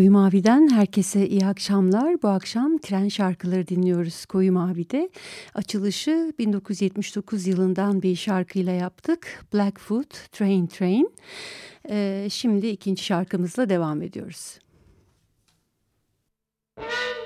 Koyu Mavi'den herkese iyi akşamlar. Bu akşam tren şarkıları dinliyoruz Koyu Mavi'de. Açılışı 1979 yılından bir şarkıyla yaptık. Blackfoot Train Train. Ee, şimdi ikinci şarkımızla devam ediyoruz. Müzik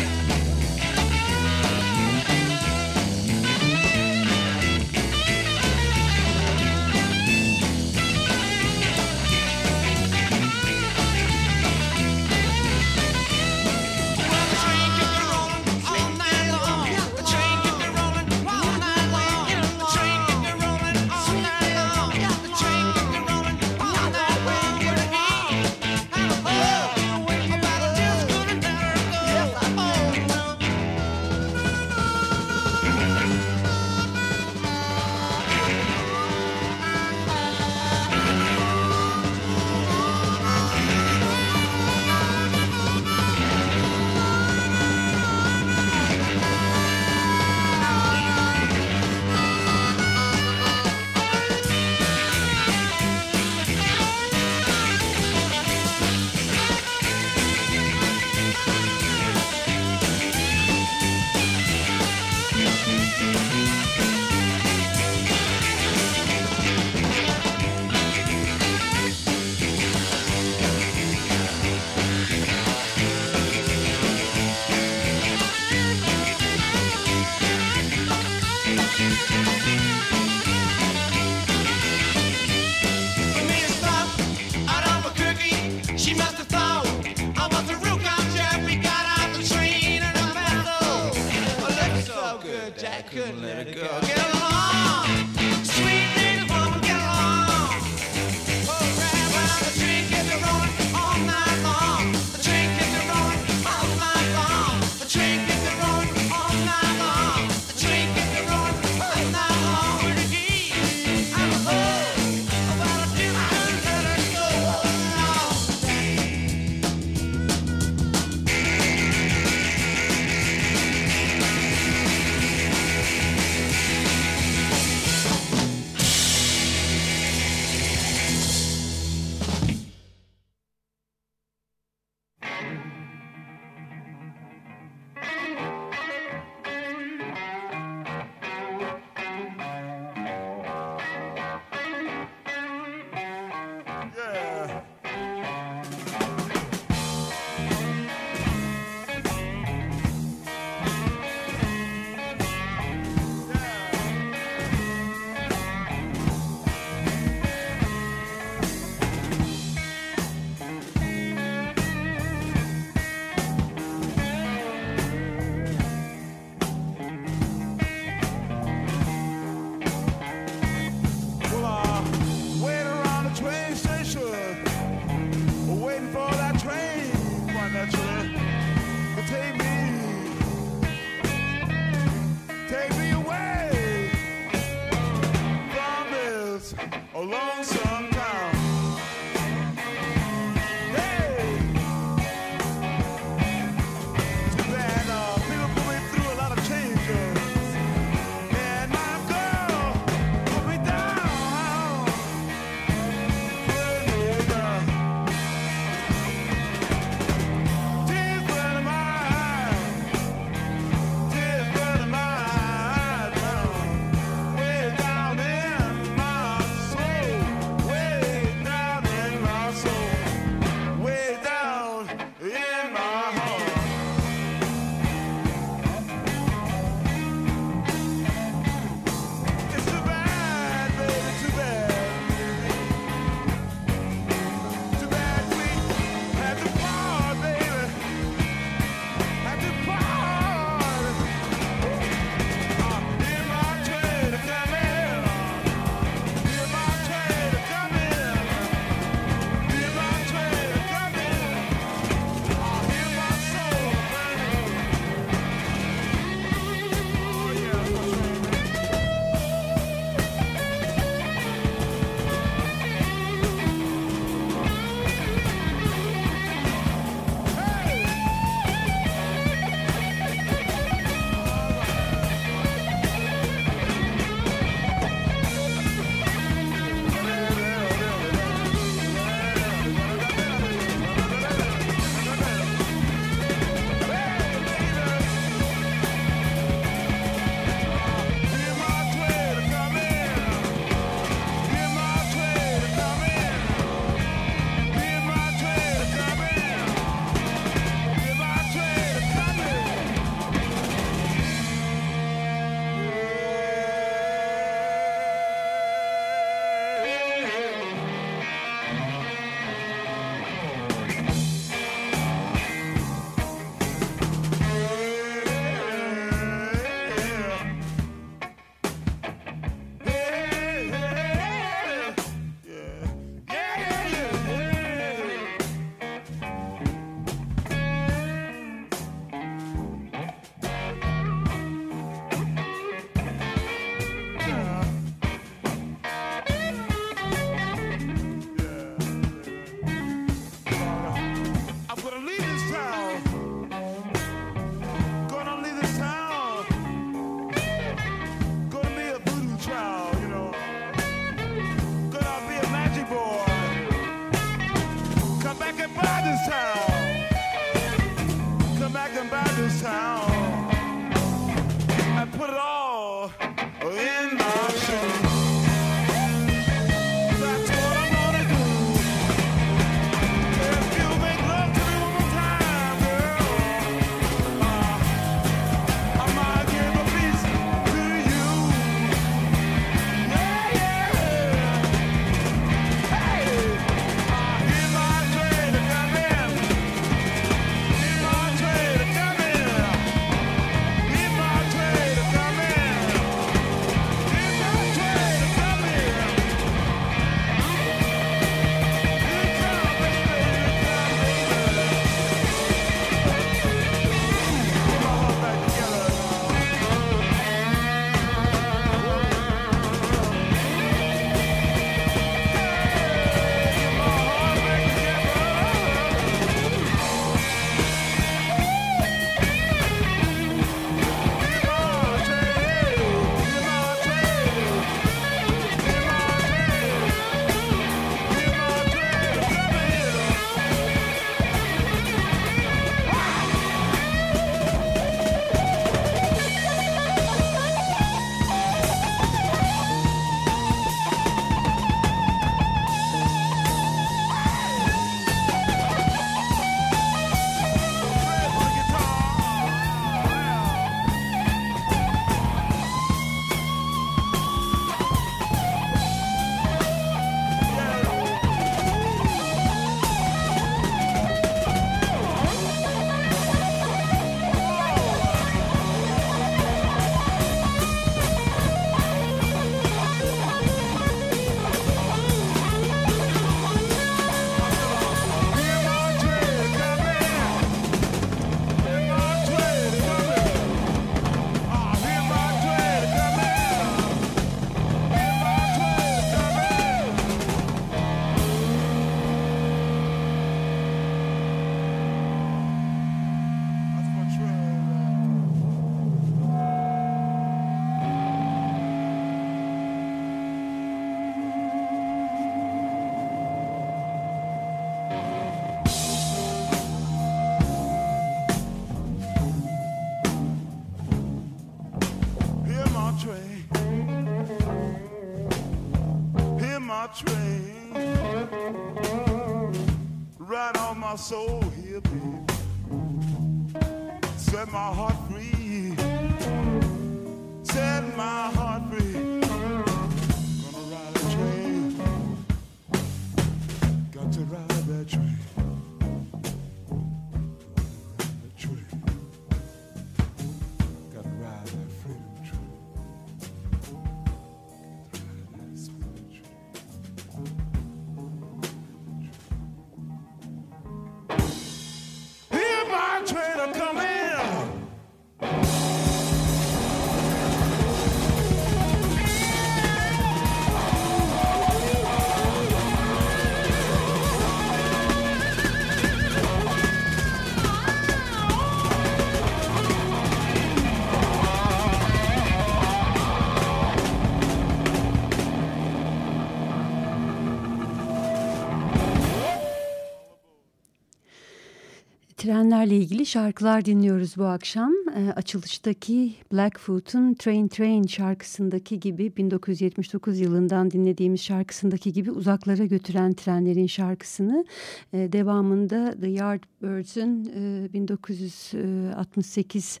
Trenlerle ilgili şarkılar dinliyoruz bu akşam. E, açılıştaki Blackfoot'un Train Train şarkısındaki gibi 1979 yılından dinlediğimiz şarkısındaki gibi uzaklara götüren trenlerin şarkısını e, devamında The Yardbirds'ün e, 1968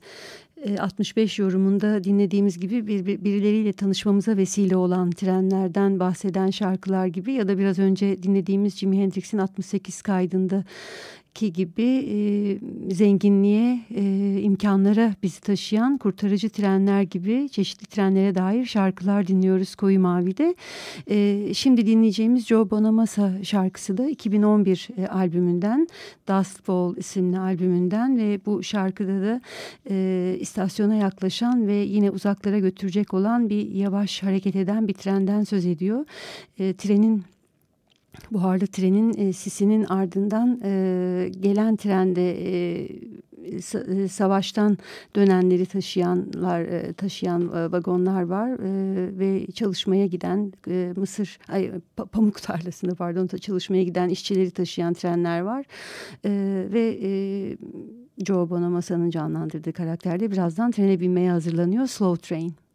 e, 65 yorumunda dinlediğimiz gibi bir, bir- birileriyle tanışmamıza vesile olan trenlerden bahseden şarkılar gibi ya da biraz önce dinlediğimiz Jimi Hendrix'in 68 kaydında ki gibi e, zenginliğe, e, imkanlara bizi taşıyan kurtarıcı trenler gibi çeşitli trenlere dair şarkılar dinliyoruz Koyu Mavi'de. E, şimdi dinleyeceğimiz Joe Bonamassa şarkısı da 2011 e, albümünden Dust Bowl isimli albümünden ve bu şarkıda da e, istasyona yaklaşan ve yine uzaklara götürecek olan bir yavaş hareket eden bir trenden söz ediyor. E, trenin buharlı trenin e, sisinin ardından e, gelen trende e, e, savaştan dönenleri taşıyanlar e, taşıyan e, vagonlar var e, ve çalışmaya giden e, mısır ay, pa- pamuk tarlasında pardon çalışmaya giden işçileri taşıyan trenler var E, ve Joe Bonamassa'nın canlandırdığı karakter de birazdan trene binmeye hazırlanıyor Slow Train.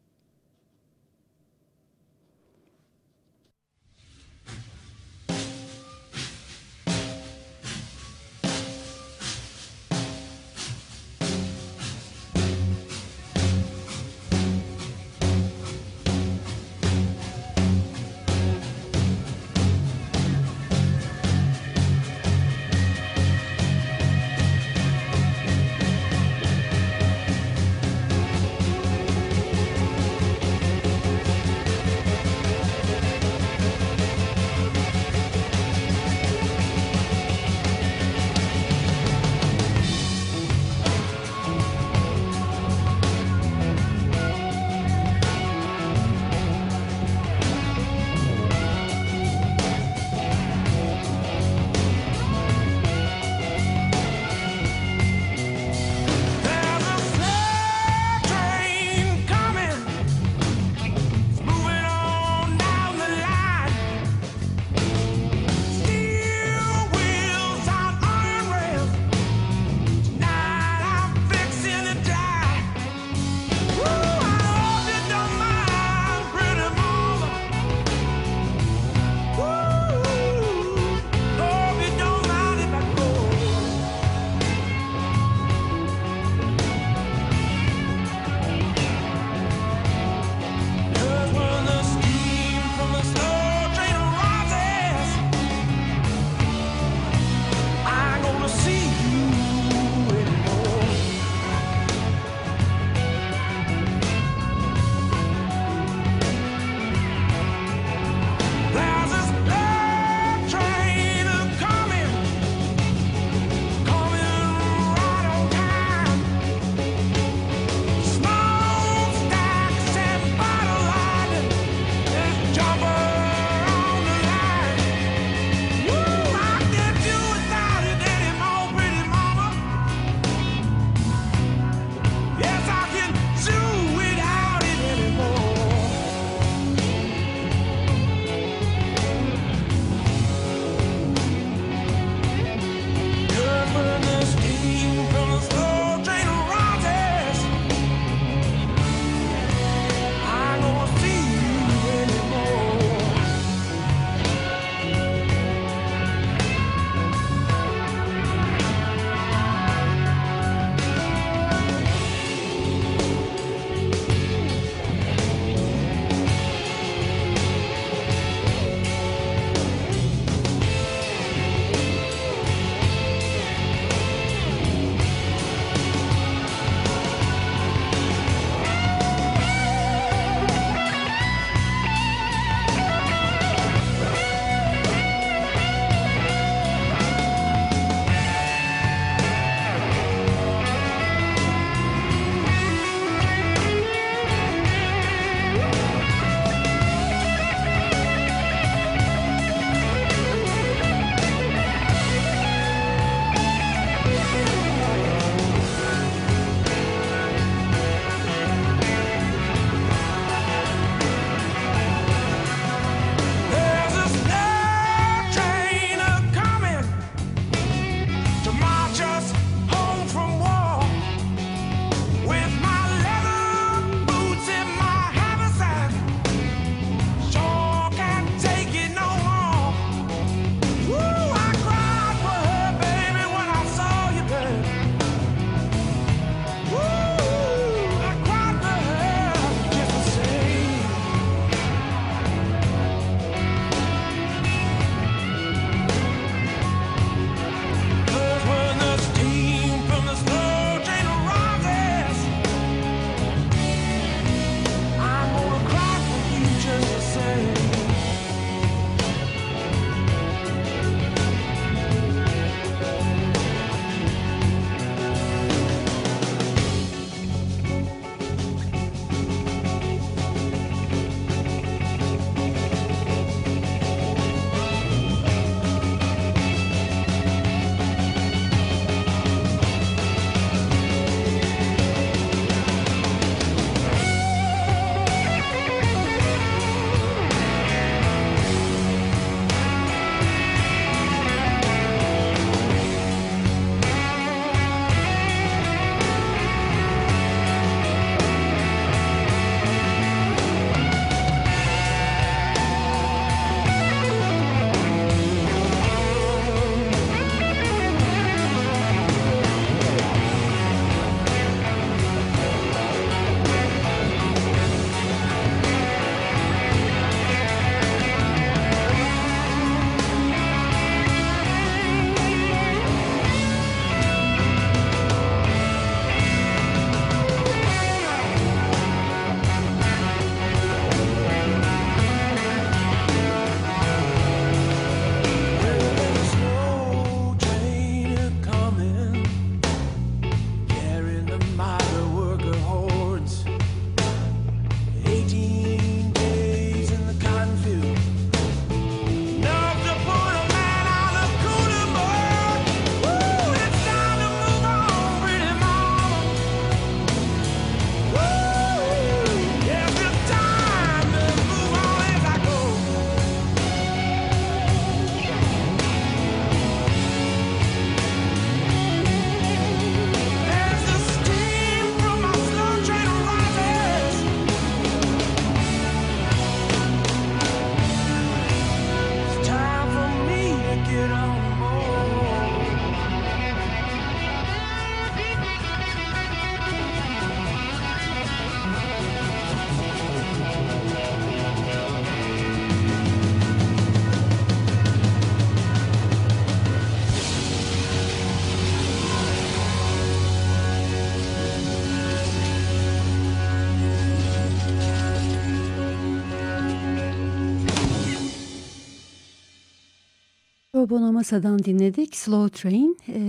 Joe Bonamassa'dan dinledik Slow Train. E,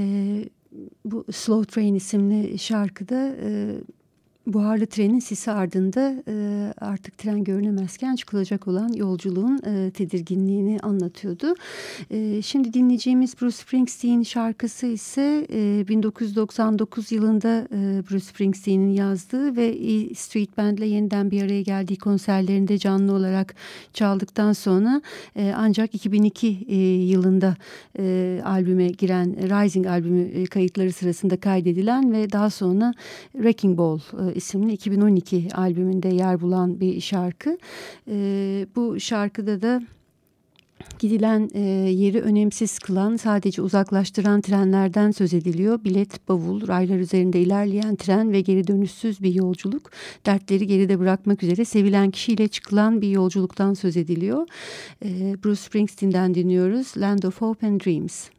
bu Slow Train isimli şarkıda e, buharlı trenin sisi ardında e, artık tren görünemezken çıkılacak olan yolculuğun e, tedirginliğini anlatıyordu. E, şimdi dinleyeceğimiz Bruce Springsteen şarkısı ise e, 1999 yılında e, Bruce Springsteen'in yazdığı ve E Street Band'le yeniden bir araya geldiği konserlerinde canlı olarak çaldıktan sonra e, ancak 2002 e, yılında e, albüme giren Rising albümü e, kayıtları sırasında kaydedilen ve daha sonra Wrecking Ball e, isimli 2012 albümünde yer bulan bir şarkı. E, bu şarkıda da gidilen e, yeri önemsiz kılan sadece uzaklaştıran trenlerden söz ediliyor. Bilet, bavul, raylar üzerinde ilerleyen tren ve geri dönüşsüz bir yolculuk. Dertleri geride bırakmak üzere sevilen kişiyle çıkılan bir yolculuktan söz ediliyor. E, Bruce Springsteen'den dinliyoruz. Land of Hope and Dreams.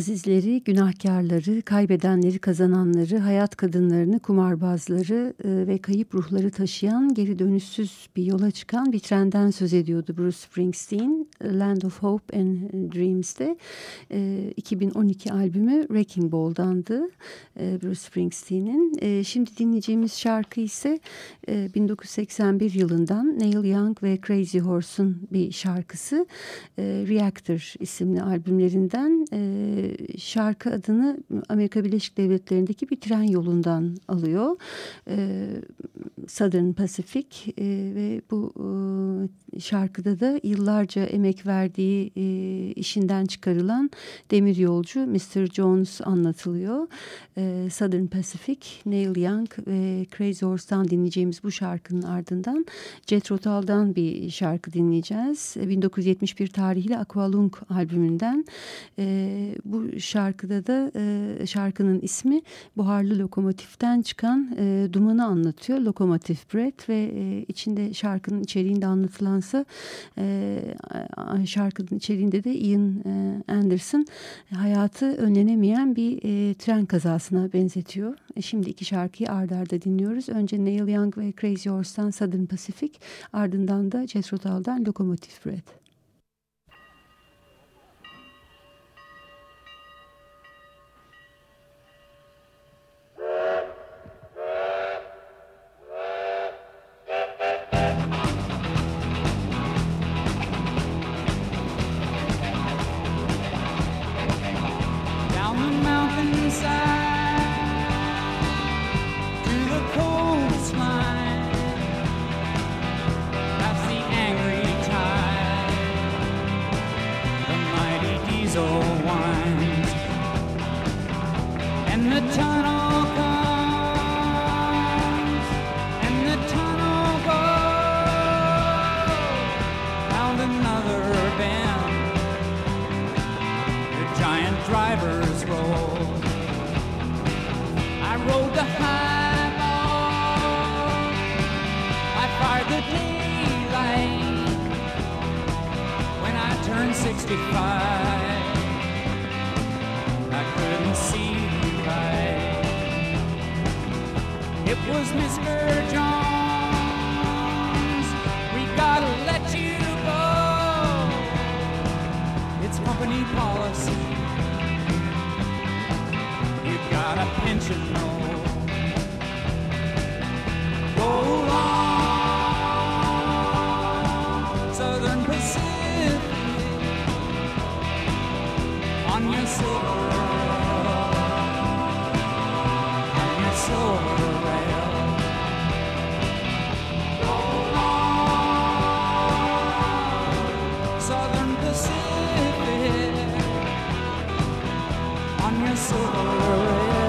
Azizleri, günahkarları, kaybedenleri, kazananları, hayat kadınlarını, kumarbazları e, ve kayıp ruhları taşıyan geri dönüşsüz bir yola çıkan bir trenden söz ediyordu Bruce Springsteen. Land of Hope and Dreams'te e, 2012 albümü Wrecking Ball'dandı e, Bruce Springsteen'in. E, şimdi dinleyeceğimiz şarkı ise e, 1981 yılından Neil Young ve Crazy Horse'un bir şarkısı. E, Reactor isimli albümlerinden e, şarkı adını Amerika Birleşik Devletleri'ndeki bir tren yolundan alıyor. E, Southern Pacific e, ve bu e, şarkıda da yıllarca emek verdiği e, işinden çıkarılan demir yolcu Mr. Jones anlatılıyor. E, Southern Pacific, Neil Young ve Crazy Horse'tan dinleyeceğimiz bu şarkının ardından Jethro Tull'dan bir şarkı dinleyeceğiz. E, 1971 tarihli Aqualung albümünden. E, bu şarkıda da e, şarkının ismi buharlı lokomotiften çıkan e, dumanı anlatıyor. Lokomotif Breath ve e, içinde şarkının içeriğinde anlatılansa e, şarkının içeriğinde de Ian e, Anderson hayatı önlenemeyen bir e, tren kazasına benzetiyor. E, şimdi iki şarkıyı ardarda arda dinliyoruz. Önce Neil Young ve Crazy Horse'tan Southern Pacific ardından da Jethro Tull'dan Lokomotif Breath. sorrow.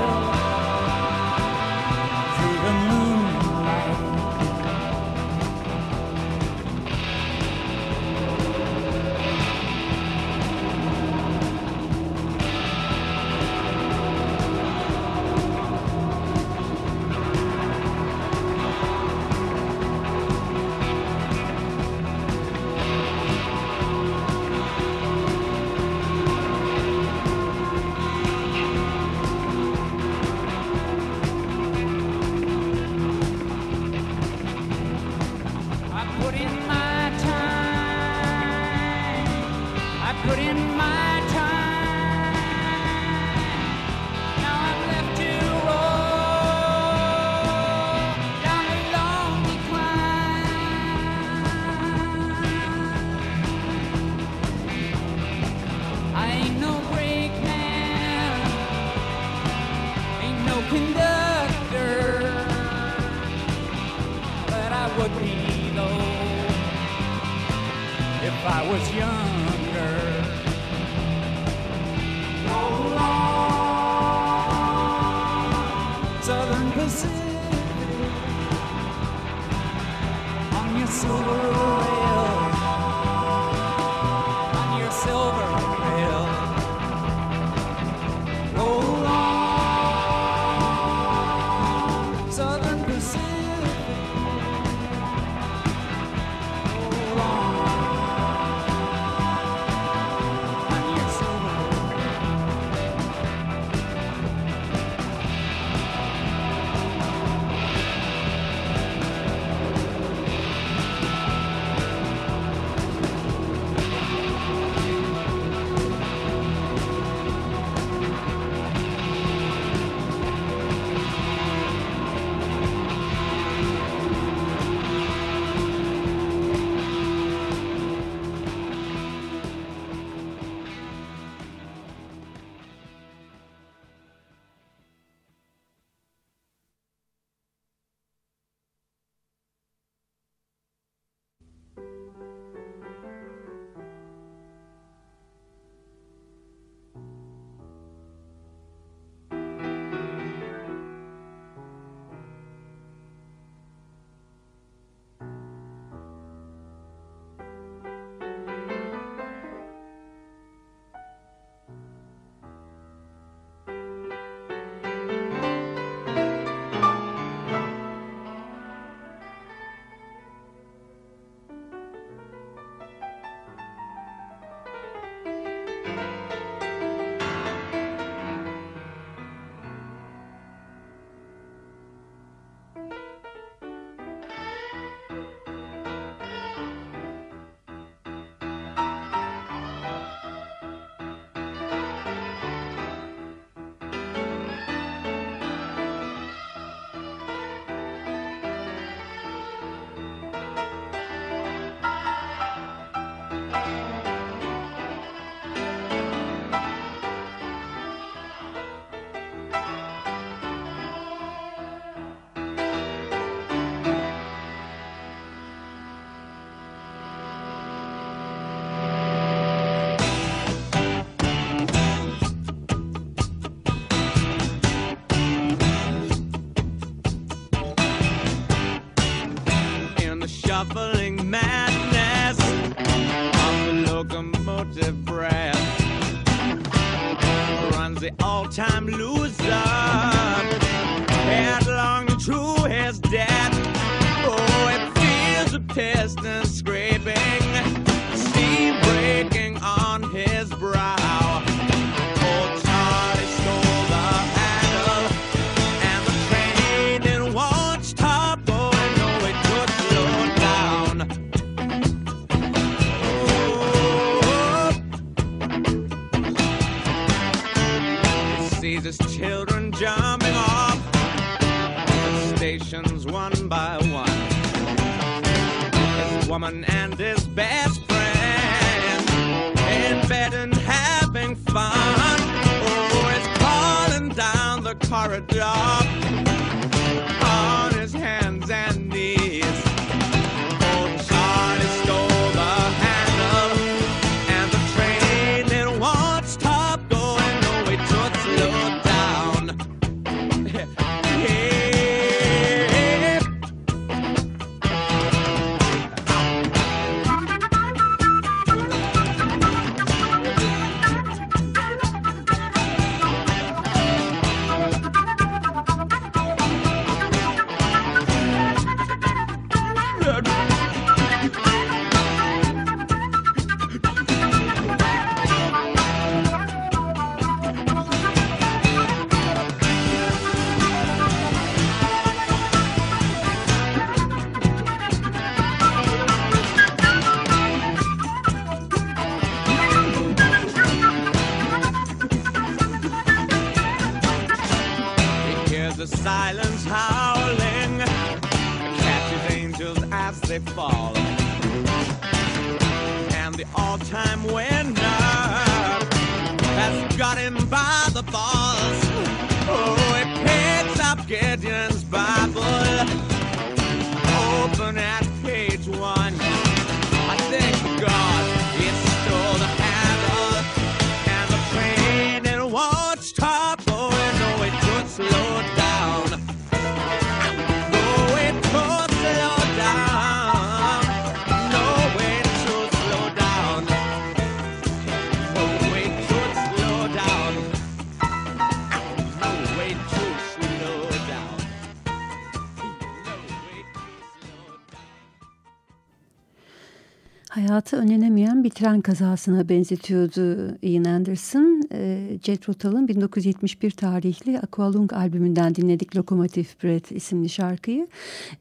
Tren kazasına benzetiyordu Ian Anderson. E, Jet Rotal'ın 1971 tarihli Aqualung albümünden dinledik Lokomotive Breath isimli şarkıyı.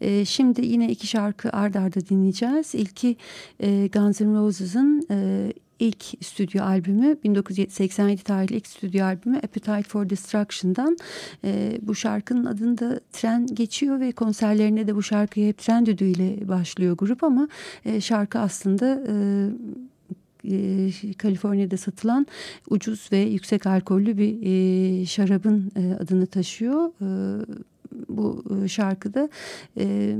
E, şimdi yine iki şarkı ard arda dinleyeceğiz. İlki e, Guns N' Roses'ın e, ilk stüdyo albümü 1987 tarihli ilk stüdyo albümü Appetite for Destruction'dan e, bu şarkının adında tren geçiyor ve konserlerine de bu şarkıya hep tren düdüğüyle başlıyor grup ama e, şarkı aslında e, e, Kaliforniya'da satılan ucuz ve yüksek alkollü bir e, şarabın e, adını taşıyor. E, bu e, şarkıda e,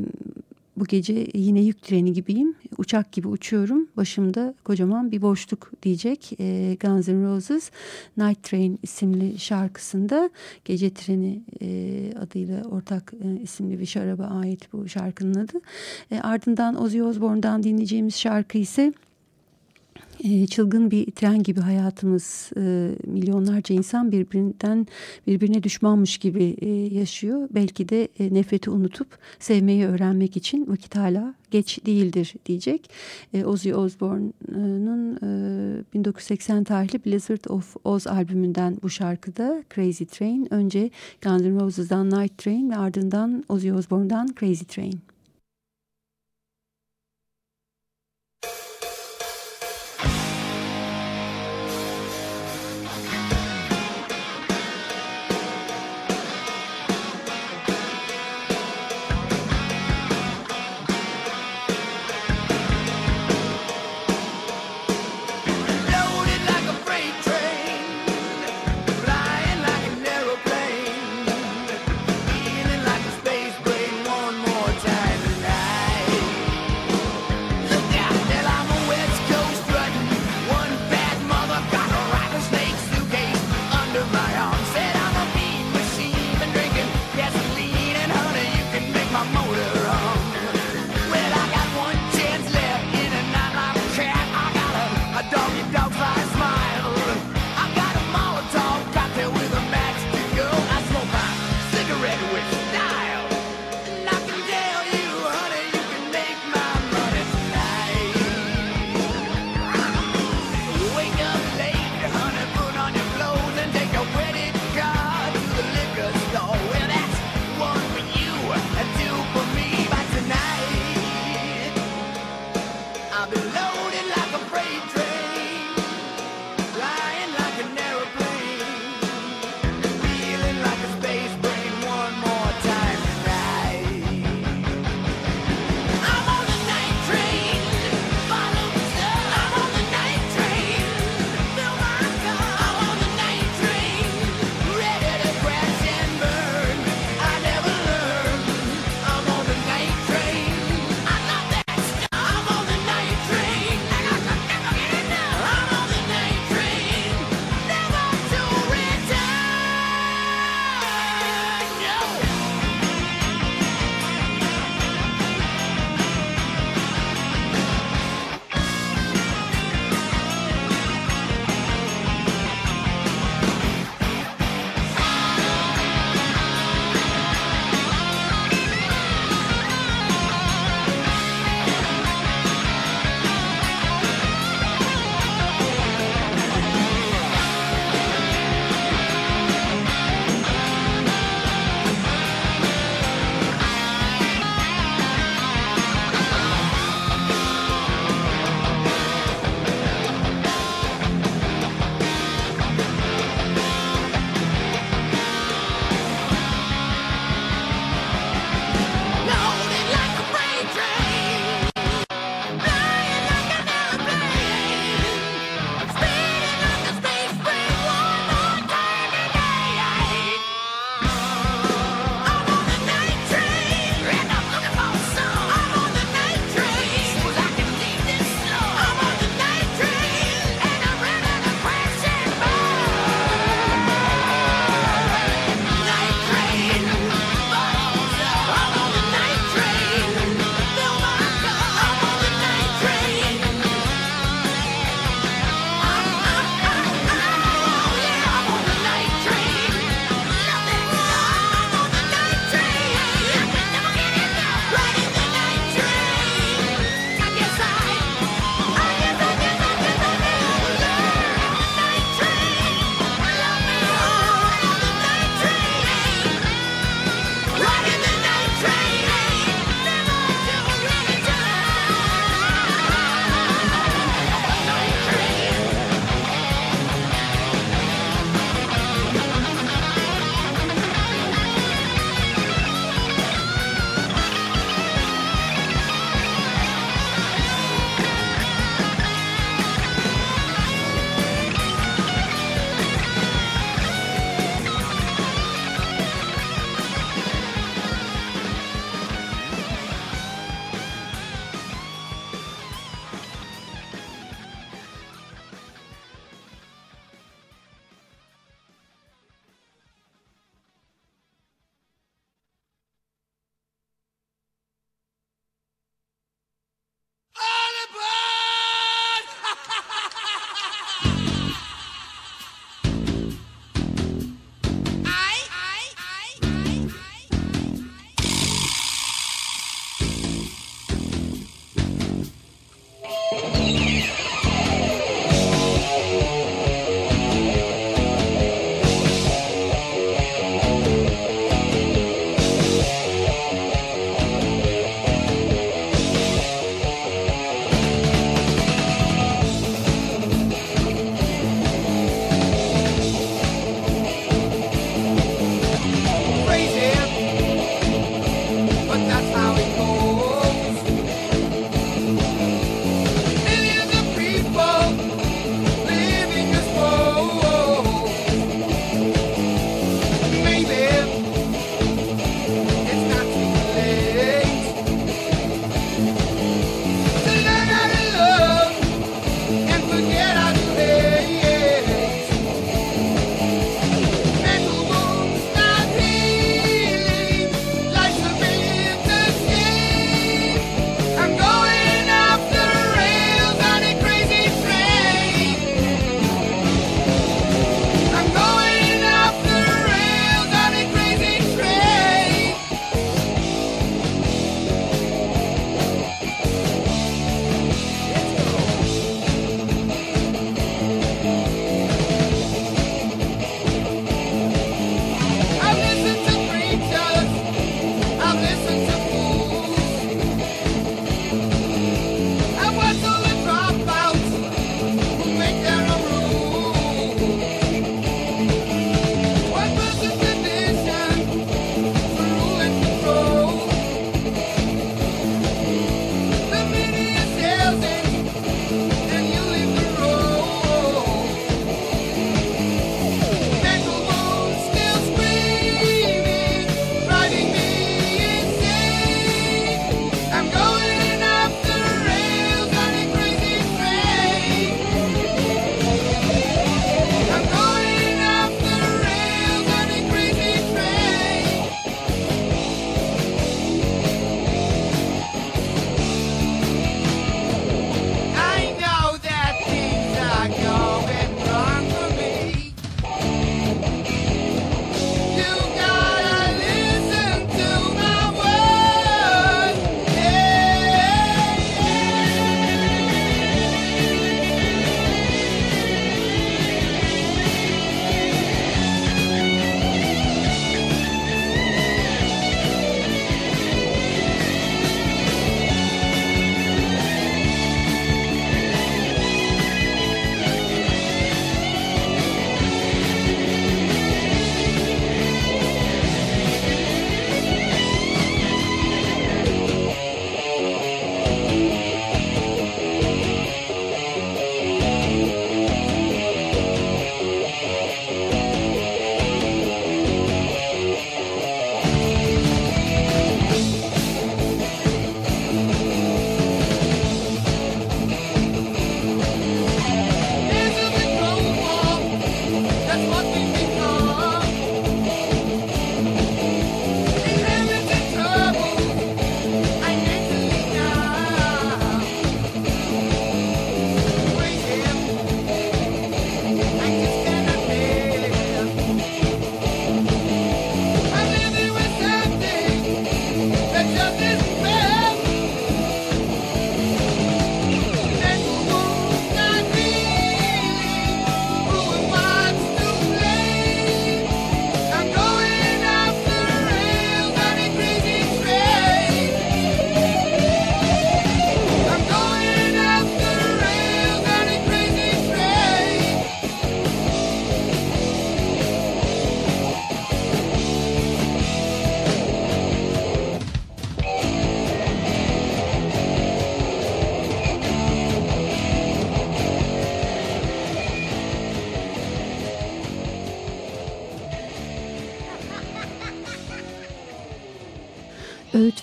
bu gece yine yük treni gibiyim. Uçak gibi uçuyorum. Başımda kocaman bir boşluk diyecek. E, Guns N' Roses Night Train isimli şarkısında Gece Treni e, adıyla ortak e, isimli bir şaraba ait bu şarkının adı. E, ardından Ozzy Osbourne'dan dinleyeceğimiz şarkı ise çılgın bir tren gibi hayatımız e, milyonlarca insan birbirinden birbirine düşmanmış gibi e, yaşıyor. Belki de e, nefreti unutup sevmeyi öğrenmek için vakit hala geç değildir diyecek. Ozzy Osbourne'un e, 1980 tarihli Blizzard of Oz albümünden bu şarkıda Crazy Train. Önce Guns N' Roses'dan Night Train ve ardından Ozzy Osbourne'dan Crazy Train.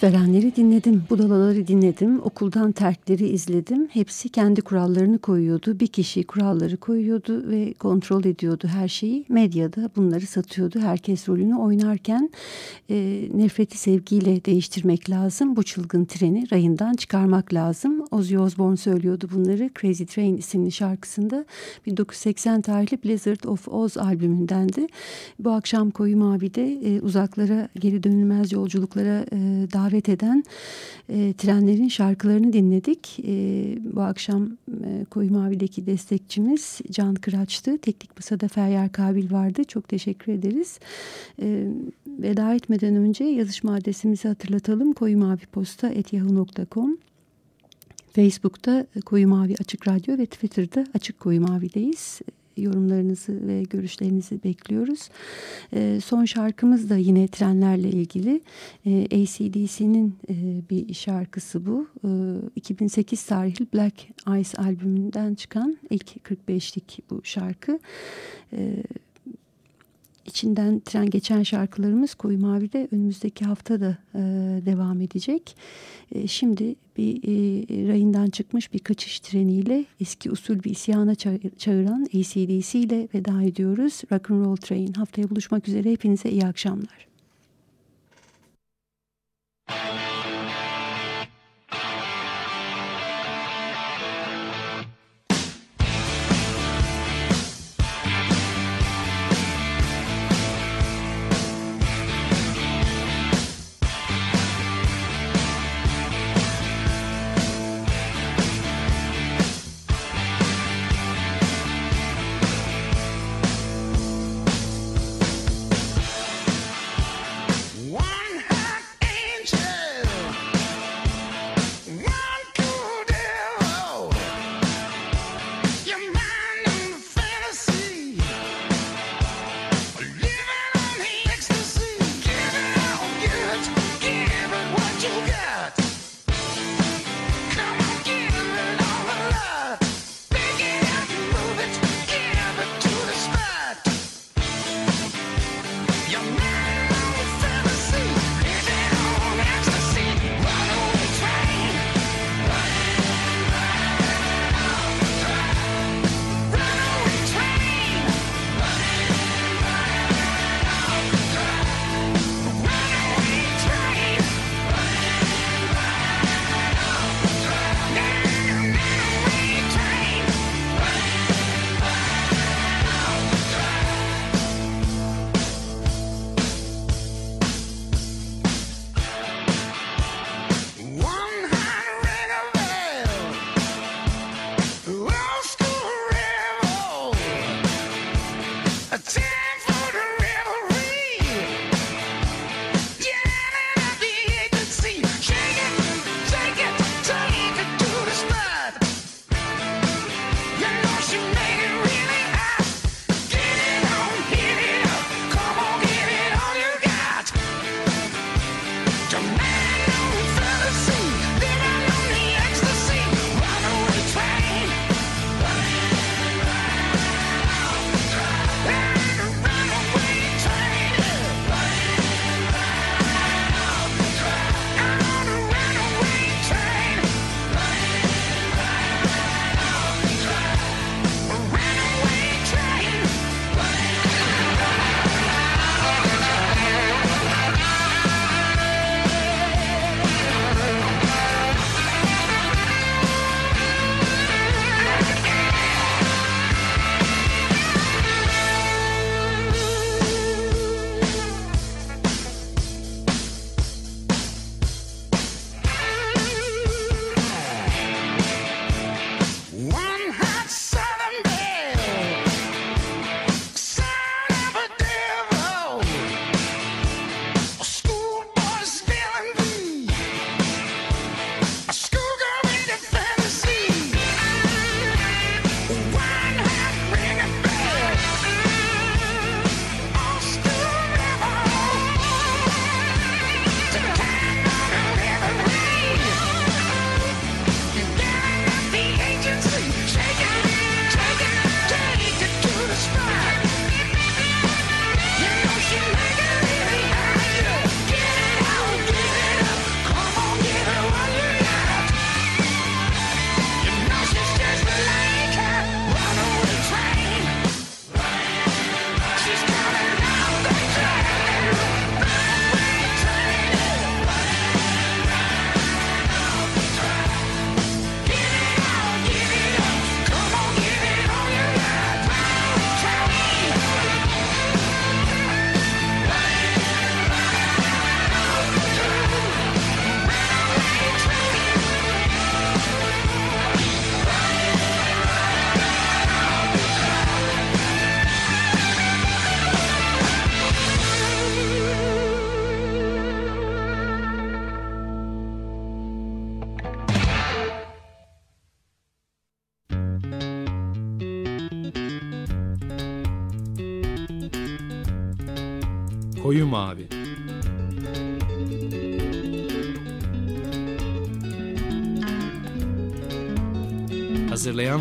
Öğüt verenleri dinledim, budalaları dinledim, okuldan terkleri izledim. Hepsi kendi kurallarını koyuyordu. Bir kişi kuralları koyuyordu ve kontrol ediyordu her şeyi. Medyada bunları satıyordu. Herkes rolünü oynarken e, nefreti sevgiyle değiştirmek lazım. Bu çılgın treni rayından çıkarmak lazım. Ozzy Osbourne söylüyordu bunları. Crazy Train isimli şarkısında 1980 tarihli Blizzard of Oz albümündendi. Bu akşam Koyu Mavi'de e, uzaklara geri dönülmez yolculuklara e, davet eden e, trenlerin şarkılarını dinledik. E, bu akşam e, Koyu Mavi'deki destekçimiz Can Kıraç'tı. Teknik Masada Feryal Kabil vardı. Çok teşekkür ederiz. E, veda etmeden önce yazışma adresimizi hatırlatalım. koyumaviposta.yahoo.com Facebook'ta Koyu Mavi Açık Radyo ve Twitter'da Açık Koyu Mavi'deyiz yorumlarınızı ve görüşlerinizi bekliyoruz. E, son şarkımız da yine trenlerle ilgili. E, ACDC'nin e, bir şarkısı bu. E, 2008 tarihli Black Ice albümünden çıkan ilk 45'lik bu şarkı. E, içinden tren geçen şarkılarımız Koyu Mavi'de önümüzdeki hafta da e, devam edecek. E, şimdi bir e, rayından çıkmış bir kaçış treniyle eski usul bir isyana çağıran ACDC ile veda ediyoruz. Rock and Roll Train haftaya buluşmak üzere hepinize iyi akşamlar.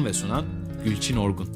Ve sunan Gülçin Orgun